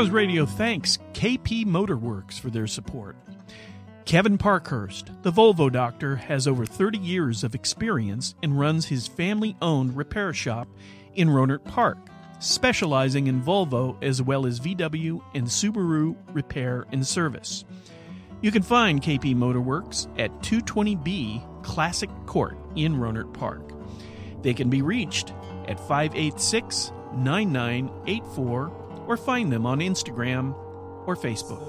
Cows Radio thanks KP Motorworks for their support. Kevin Parkhurst, the Volvo doctor, has over 30 years of experience and runs his family owned repair shop in Rohnert Park, specializing in Volvo as well as VW and Subaru repair and service. You can find KP Motorworks at 220B Classic Court in Rohnert Park. They can be reached at 586 9984 or find them on Instagram or Facebook.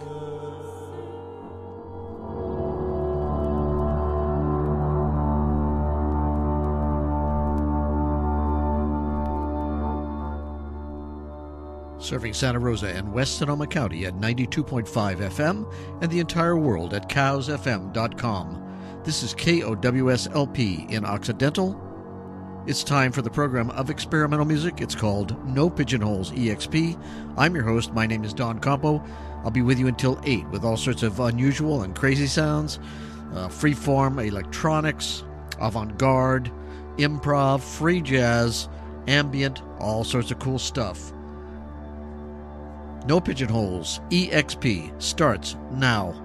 Serving Santa Rosa and West Sonoma County at 92.5 FM and the entire world at cowsfm.com. This is KOWSLP in Occidental. It's time for the program of experimental music. It's called No Pigeonholes EXP. I'm your host. My name is Don Campo. I'll be with you until 8 with all sorts of unusual and crazy sounds, uh, freeform electronics, avant garde, improv, free jazz, ambient, all sorts of cool stuff. No Pigeonholes EXP starts now.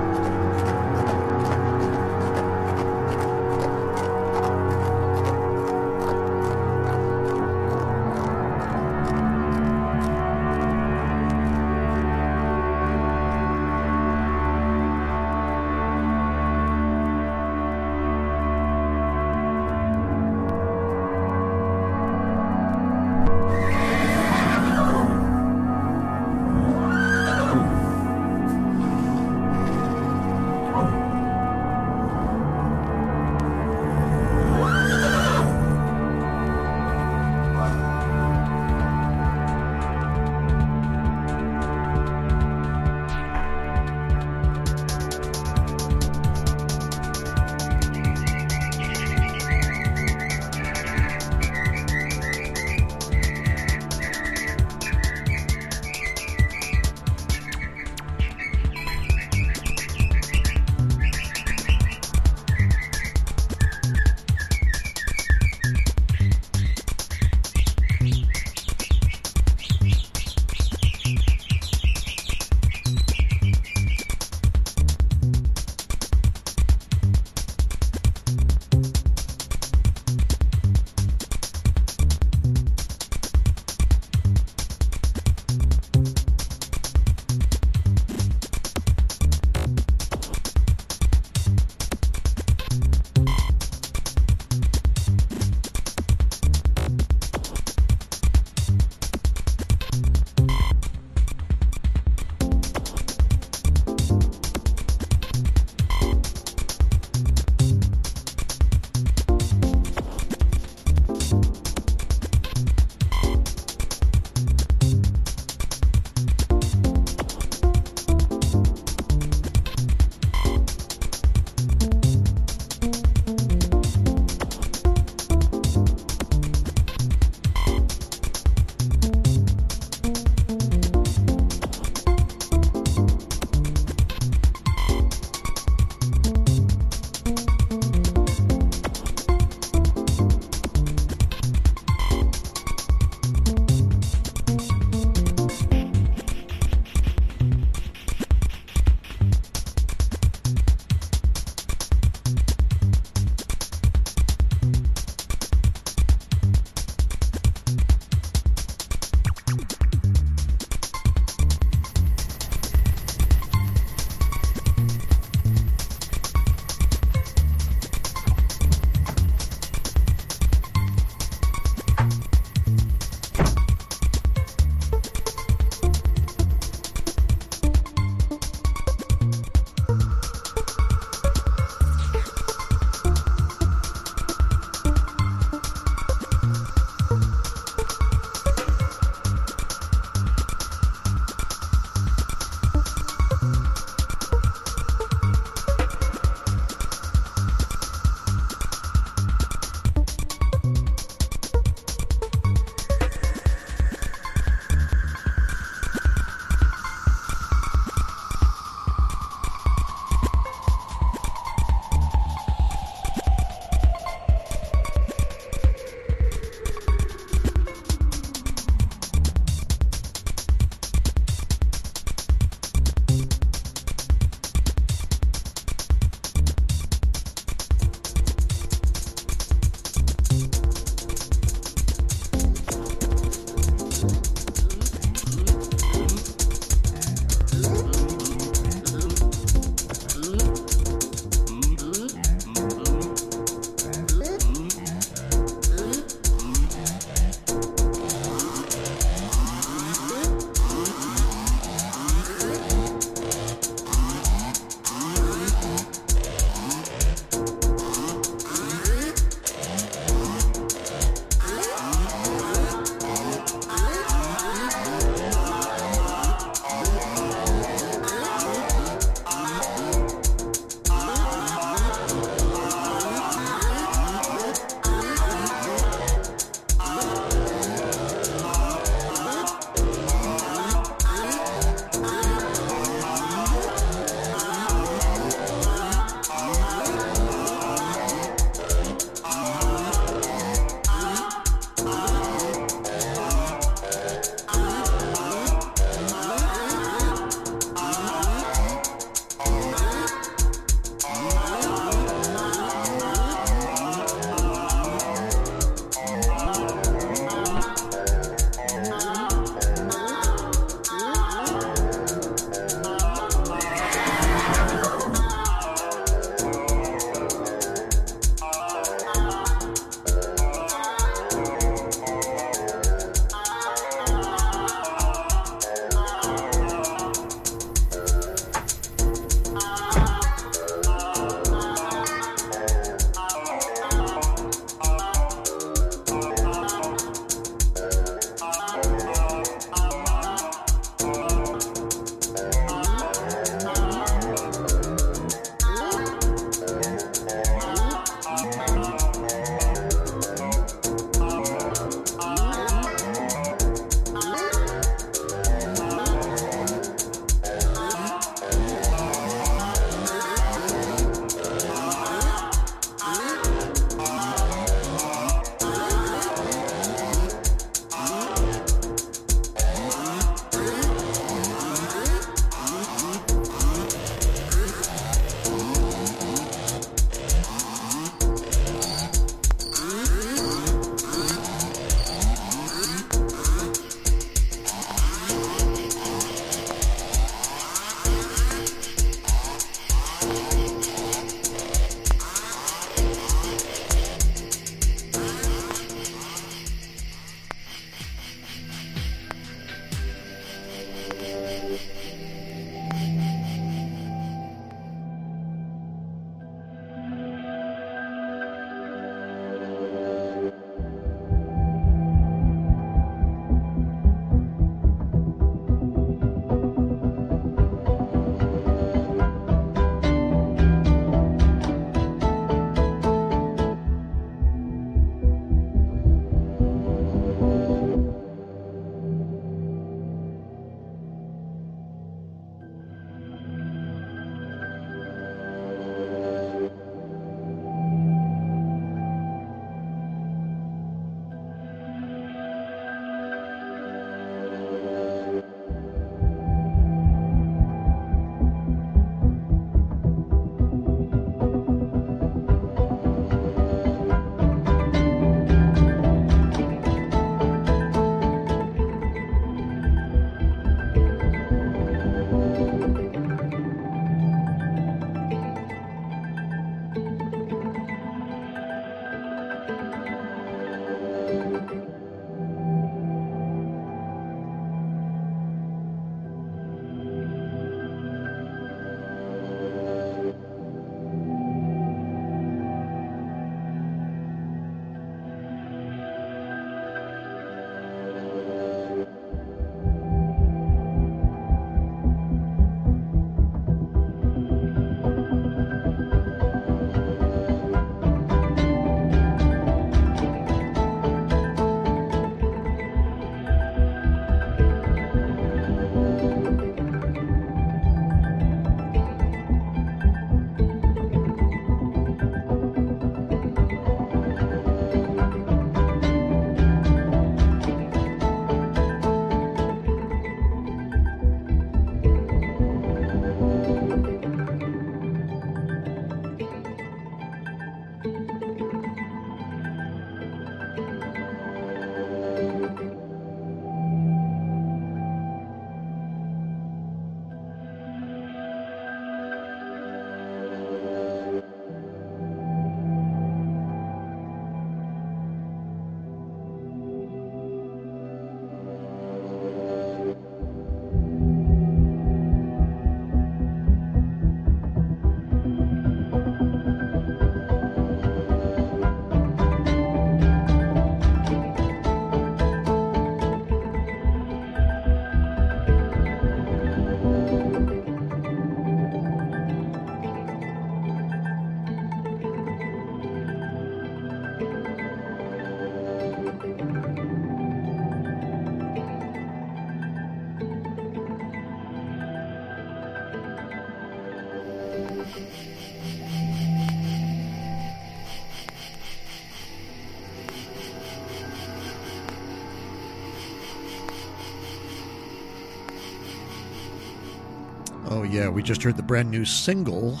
Oh, yeah, we just heard the brand new single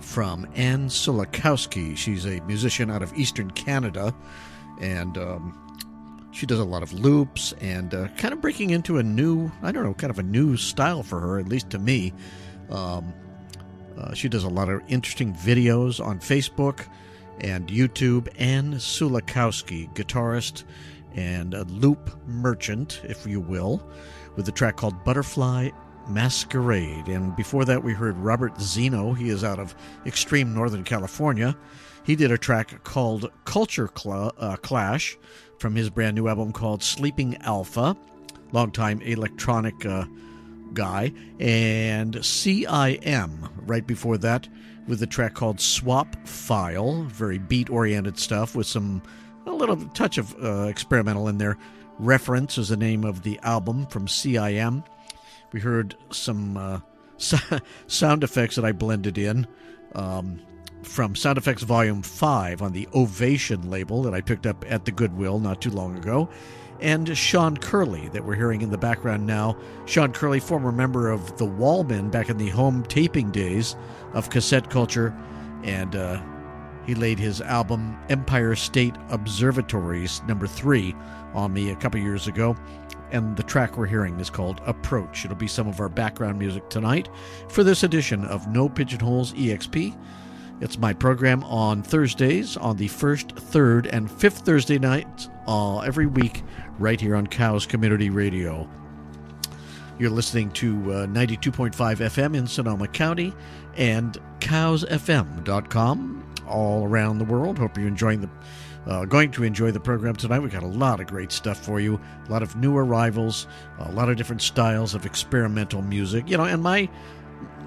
from Anne Sulikowski. She's a musician out of Eastern Canada, and um, she does a lot of loops and uh, kind of breaking into a new, I don't know, kind of a new style for her, at least to me. Um, uh, she does a lot of interesting videos on Facebook and YouTube. Anne Sulikowski, guitarist and a loop merchant, if you will, with a track called Butterfly Masquerade. And before that, we heard Robert Zeno. He is out of extreme Northern California. He did a track called Culture Cl- uh, Clash from his brand new album called Sleeping Alpha. Longtime electronic uh, guy. And CIM right before that with a track called Swap File. Very beat oriented stuff with some, a little touch of uh, experimental in there. Reference is the name of the album from CIM. We heard some uh, sound effects that I blended in um, from Sound Effects Volume 5 on the Ovation label that I picked up at the Goodwill not too long ago. And Sean Curley, that we're hearing in the background now. Sean Curley, former member of the Wallmen back in the home taping days of cassette culture. And uh, he laid his album Empire State Observatories, number three, on me a couple years ago and the track we're hearing is called Approach. It'll be some of our background music tonight for this edition of No Pigeonholes EXP. It's my program on Thursdays, on the first, third, and fifth Thursday nights uh, every week, right here on Cows Community Radio. You're listening to uh, 92.5 FM in Sonoma County and cowsfm.com all around the world. Hope you're enjoying the uh, going to enjoy the program tonight. We've got a lot of great stuff for you. A lot of new arrivals, a lot of different styles of experimental music. You know, and my,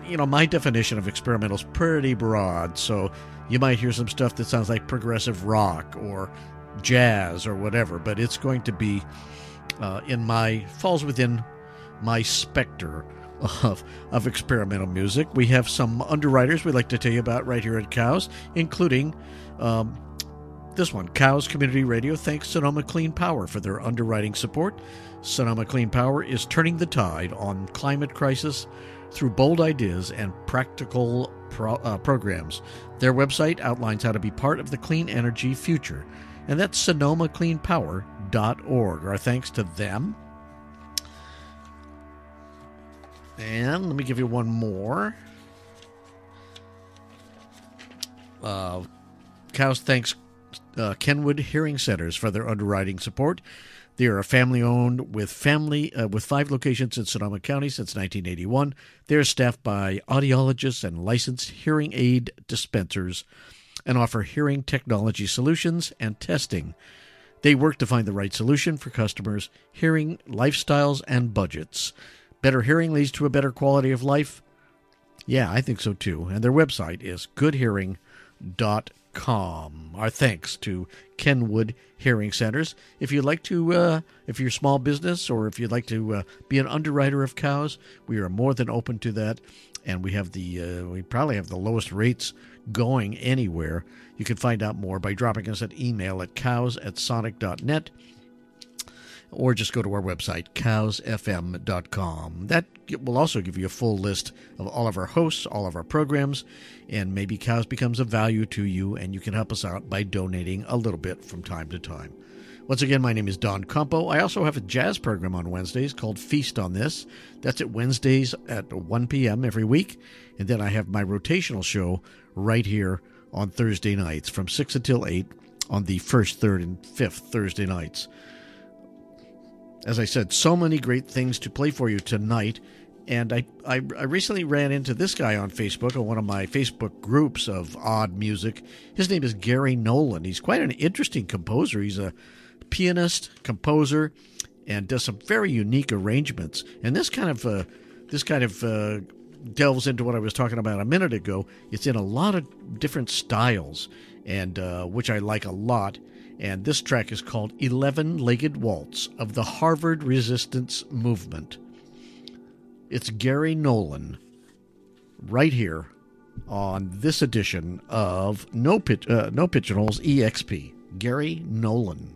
you know, my definition of experimental is pretty broad. So you might hear some stuff that sounds like progressive rock or jazz or whatever, but it's going to be uh, in my falls within my specter of, of experimental music. We have some underwriters we'd like to tell you about right here at Cows, including um, this one, Cows Community Radio thanks Sonoma Clean Power for their underwriting support. Sonoma Clean Power is turning the tide on climate crisis through bold ideas and practical pro, uh, programs. Their website outlines how to be part of the clean energy future, and that's sonomacleanpower.org. Our thanks to them. And let me give you one more. Uh, Cows thanks uh, Kenwood Hearing Centers for their underwriting support. They are a family owned with family uh, with five locations in Sonoma County since 1981. They are staffed by audiologists and licensed hearing aid dispensers and offer hearing technology solutions and testing. They work to find the right solution for customers' hearing lifestyles and budgets. Better hearing leads to a better quality of life. Yeah, I think so too. And their website is goodhearing.com com. Our thanks to Kenwood Hearing Centers. If you'd like to, uh, if you're a small business or if you'd like to uh, be an underwriter of cows, we are more than open to that. And we have the, uh, we probably have the lowest rates going anywhere. You can find out more by dropping us an email at cows at sonic.net or just go to our website, cowsfm.com. That will also give you a full list of all of our hosts, all of our programs, and maybe Cows becomes of value to you, and you can help us out by donating a little bit from time to time. Once again, my name is Don Campo. I also have a jazz program on Wednesdays called Feast on This. That's at Wednesdays at 1 p.m. every week. And then I have my rotational show right here on Thursday nights from 6 until 8 on the first, third, and fifth Thursday nights as I said, so many great things to play for you tonight. And I, I, I, recently ran into this guy on Facebook, on one of my Facebook groups of odd music. His name is Gary Nolan. He's quite an interesting composer. He's a pianist, composer, and does some very unique arrangements. And this kind of uh, this kind of uh, delves into what I was talking about a minute ago. It's in a lot of different styles, and uh, which I like a lot and this track is called 11 Legged Waltz of the Harvard Resistance Movement. It's Gary Nolan right here on this edition of No, Pitch, uh, no Pigeonholes EXP. Gary Nolan.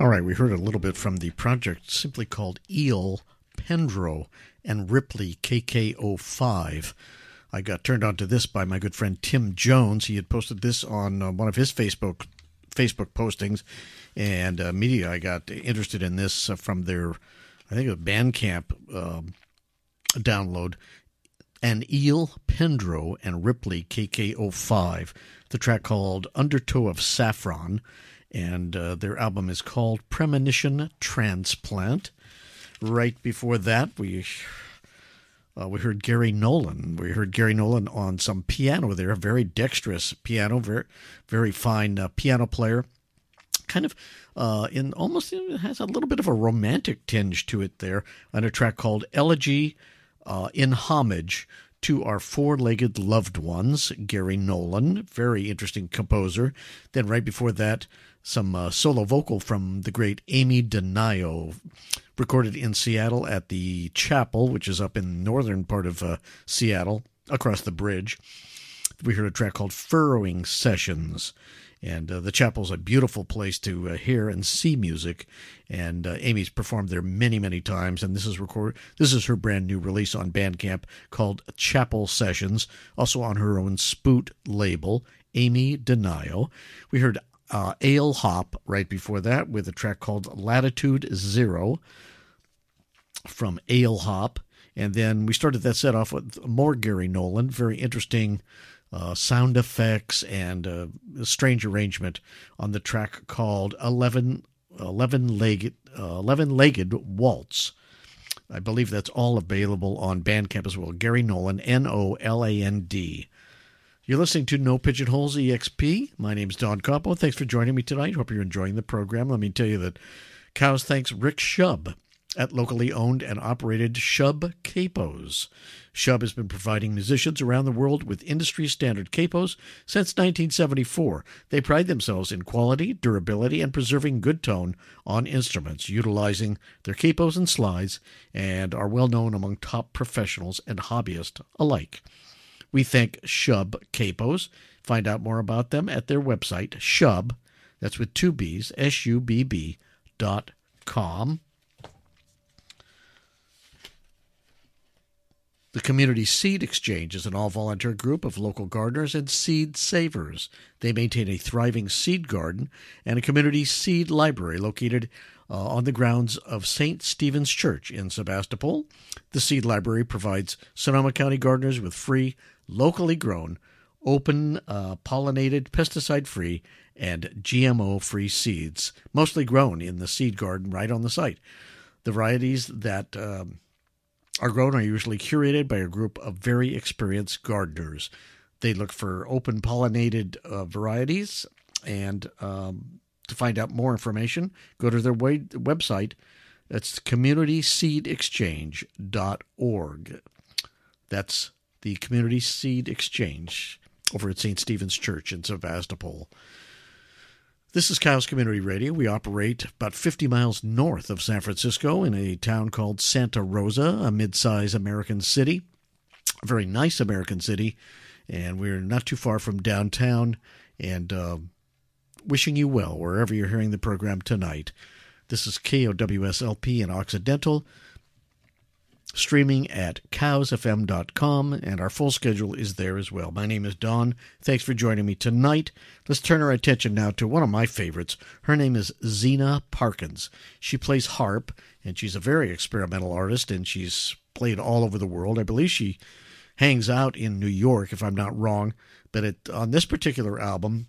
All right, we heard a little bit from the project simply called Eel Pendro and Ripley KK05. I got turned on to this by my good friend Tim Jones. He had posted this on uh, one of his Facebook Facebook postings, and uh, immediately I got interested in this uh, from their, I think, a Bandcamp um, download. And Eel Pendro and Ripley KK05, the track called Undertow of Saffron and uh, their album is called Premonition Transplant. Right before that, we uh, we heard Gary Noland. We heard Gary Noland on some piano there, a very dexterous piano, very very fine uh, piano player. Kind of uh, in almost has a little bit of a romantic tinge to it there on a track called Elegy uh, in Homage to our four legged loved ones, Gary Noland, very interesting composer. Then, right before that, some uh, solo vocal from the great Amy Denio, recorded in Seattle at the Chapel, which is up in the northern part of uh, Seattle, across the bridge. We heard a track called Furrowing Sessions. And uh, the chapel's a beautiful place to uh, hear and see music, and uh, Amy's performed there many, many times. And this is record. This is her brand new release on Bandcamp called Chapel Sessions, also on her own Spoot label, Amy Denio. We heard uh, Ale Hop right before that with a track called Latitude Zero from Ale Hop. And then we started that set off with more Gary Noland, very interesting uh, sound effects and uh, a strange arrangement on the track called 11, 11 legged, uh, 11 legged Waltz. I believe that's all available on Bandcamp as well. Gary Noland, N O L A N D. You're listening to No Pigeonholes EXP. My name is Don Campau. Thanks for joining me tonight. Hope you're enjoying the program. Let me tell you that KOWS thanks Rick Shubb at locally owned and operated Shubb Capos. Shubb has been providing musicians around the world with industry standard capos since 1974. They pride themselves in quality, durability, and preserving good tone on instruments, utilizing their capos and slides, and are well known among top professionals and hobbyists alike. We thank Shubb Capos. Find out more about them at their website, Shubb, that's with two B's, S U B B dot com. The Community Seed Exchange is an all volunteer group of local gardeners and seed savers. They maintain a thriving seed garden and a community seed library located uh, on the grounds of St. Stephen's Church in Sebastopol. The seed library provides Sonoma County gardeners with free locally grown, open uh, pollinated, pesticide free, and GMO free seeds, mostly grown in the seed garden right on the site. The varieties that um, are grown are usually curated by a group of very experienced gardeners. They look for open pollinated uh, varieties, and um, to find out more information, go to their way- website. That's communityseedexchange.org. That's the Community Seed Exchange over at St. Stephen's Church in Sebastopol. This is KOWS Community Radio. We operate about 50 miles north of San Francisco in a town called Santa Rosa, a mid sized American city, a very nice American city. And we're not too far from downtown and uh, wishing you well wherever you're hearing the program tonight. This is KOWSLP in Occidental streaming at kowsfm.com, and our full schedule is there as well. My name is Don. Thanks for joining me tonight. Let's turn our attention now to one of my favorites. Her name is Zeena Parkins. She plays harp, and she's a very experimental artist, and she's played all over the world. I believe she hangs out in New York, if I'm not wrong. But it, on this particular album,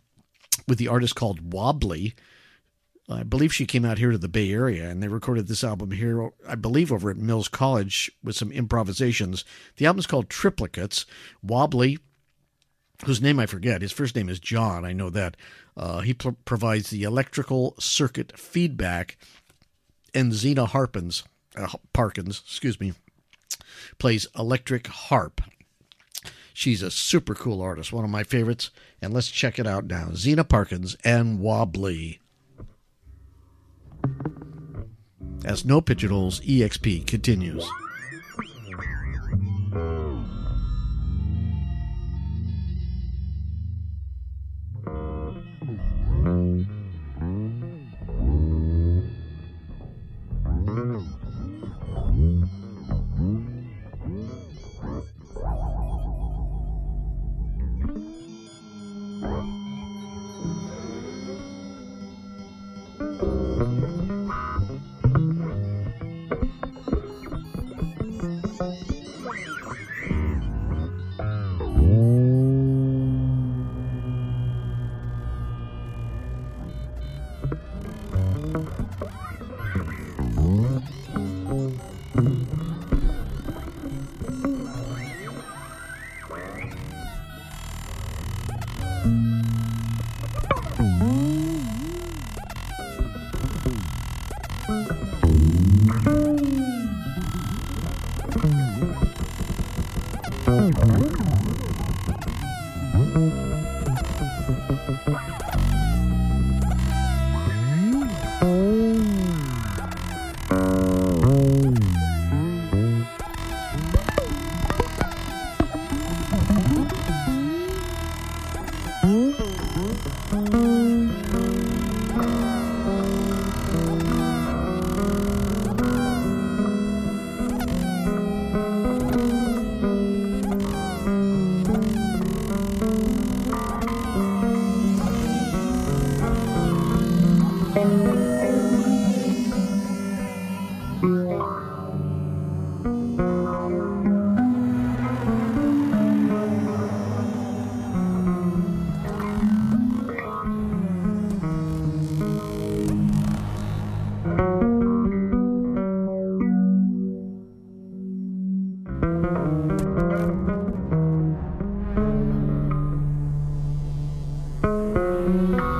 with the artist called Wobbly, I believe she came out here to the Bay Area and they recorded this album here, I believe, over at Mills College with some improvisations. The album's called Triplicates. Wobbly, whose name I forget, his first name is John, I know that. Uh, he provides the electrical circuit feedback, and Zeena Harpins, uh, Parkins, excuse me, plays electric harp. She's a super cool artist, one of my favorites, and let's check it out now. Zeena Parkins and Wobbly as No Pigeonholes EXP continues. Música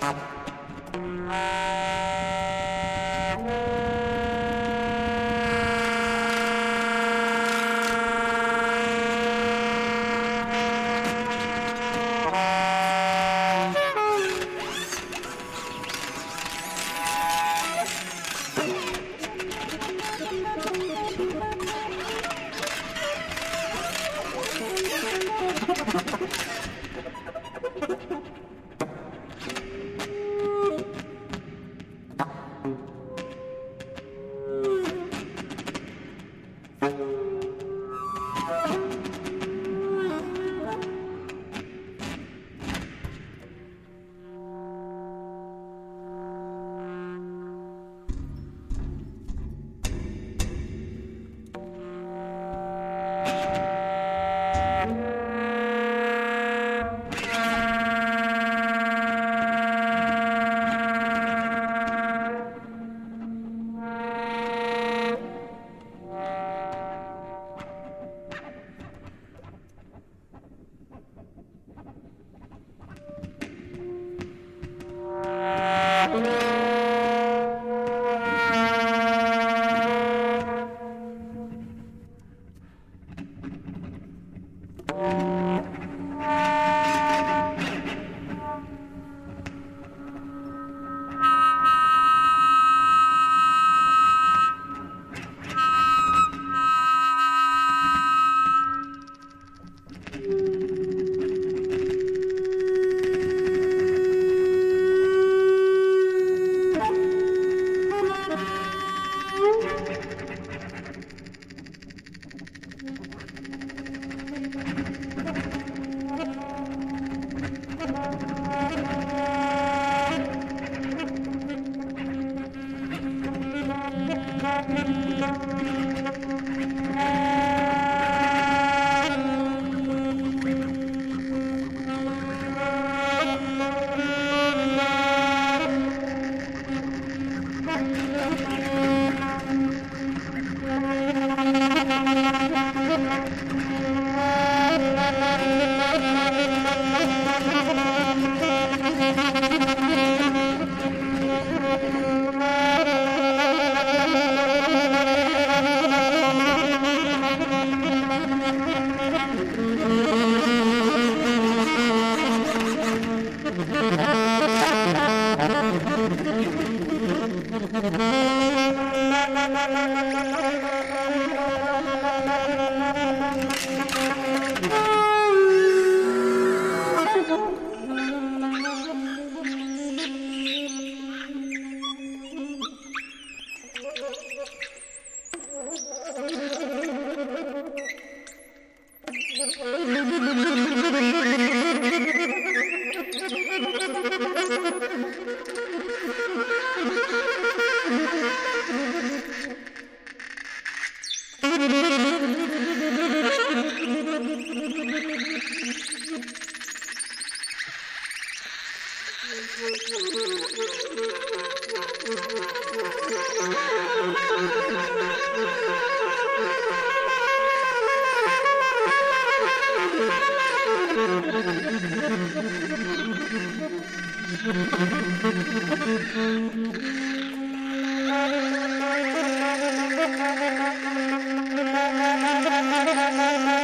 Música Thank you.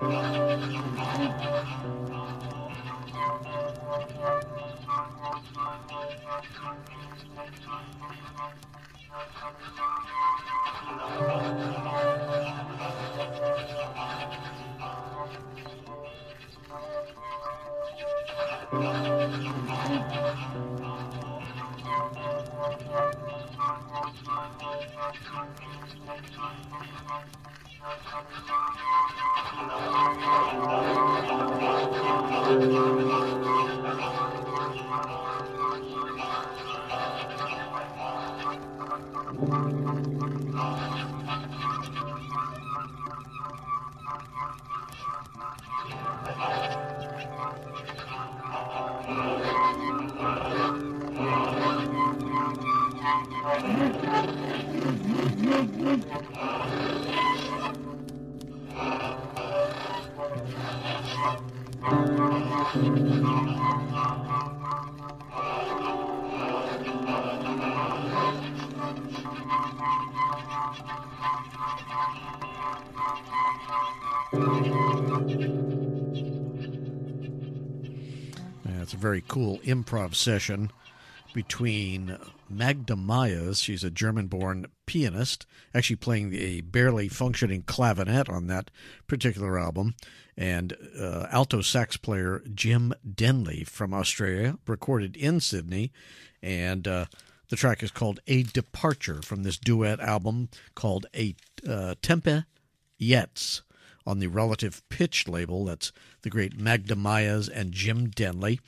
Thank you. Cool improv session between Magda Mayas, She's a German born pianist, actually playing a barely functioning clavinet on that particular album, and uh, alto sax player Jim Denley from Australia, recorded in Sydney. And uh, the track is called A Departure from this duet album called A uh, Tempe Yetz on the Relative Pitch label. That's the great Magda Mayas and Jim Denley.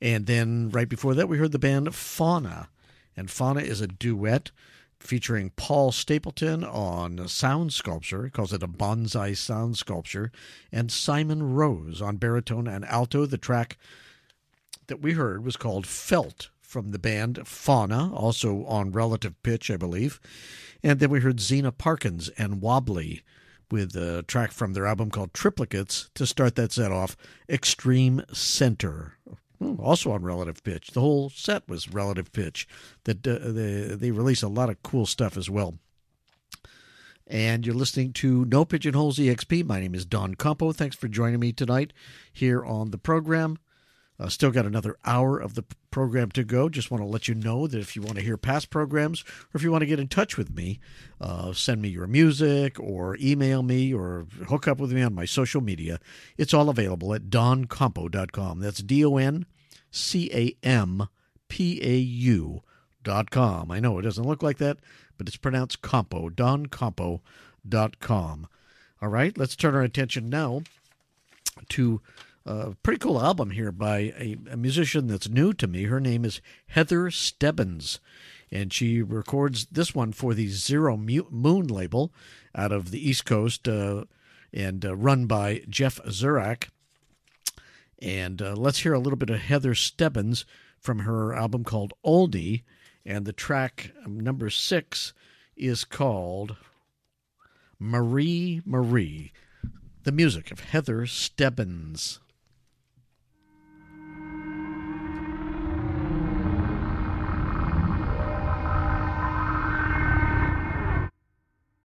And then right before that, we heard the band Fauna. And Fauna is a duet featuring Paul Stapleton on sound sculpture, calls it a bonsai sound sculpture, and Simon Rose on baritone and alto. The track that we heard was called Felt from the band Fauna, also on relative pitch, I believe. And then we heard Zeena Parkins and Wobbly with a track from their album called Triplicates to start that set off Extreme Center also on relative pitch. The whole set was relative pitch. That uh, they they release a lot of cool stuff as well. And you're listening to No Pigeonholes EXP. My name is Don Campau. Thanks for joining me tonight here on the program. Uh, still got another hour of the program to go. Just want to let you know that if you want to hear past programs or if you want to get in touch with me, uh, send me your music or email me or hook up with me on my social media. It's all available at doncampau.com. That's D O N C A M P A U dot com. I know it doesn't look like that, but it's pronounced Campo, doncampau.com. All right, let's turn our attention now to a pretty cool album here by a, a musician that's new to me. Her name is Heather Stebbins, and she records this one for the Zero Moon label out of the East Coast uh, and uh, run by Jeff Surak. And uh, let's hear a little bit of Heather Stebbins from her album called Oldie. And the track um, number six is called Marie Marie, the music of Heather Stebbins.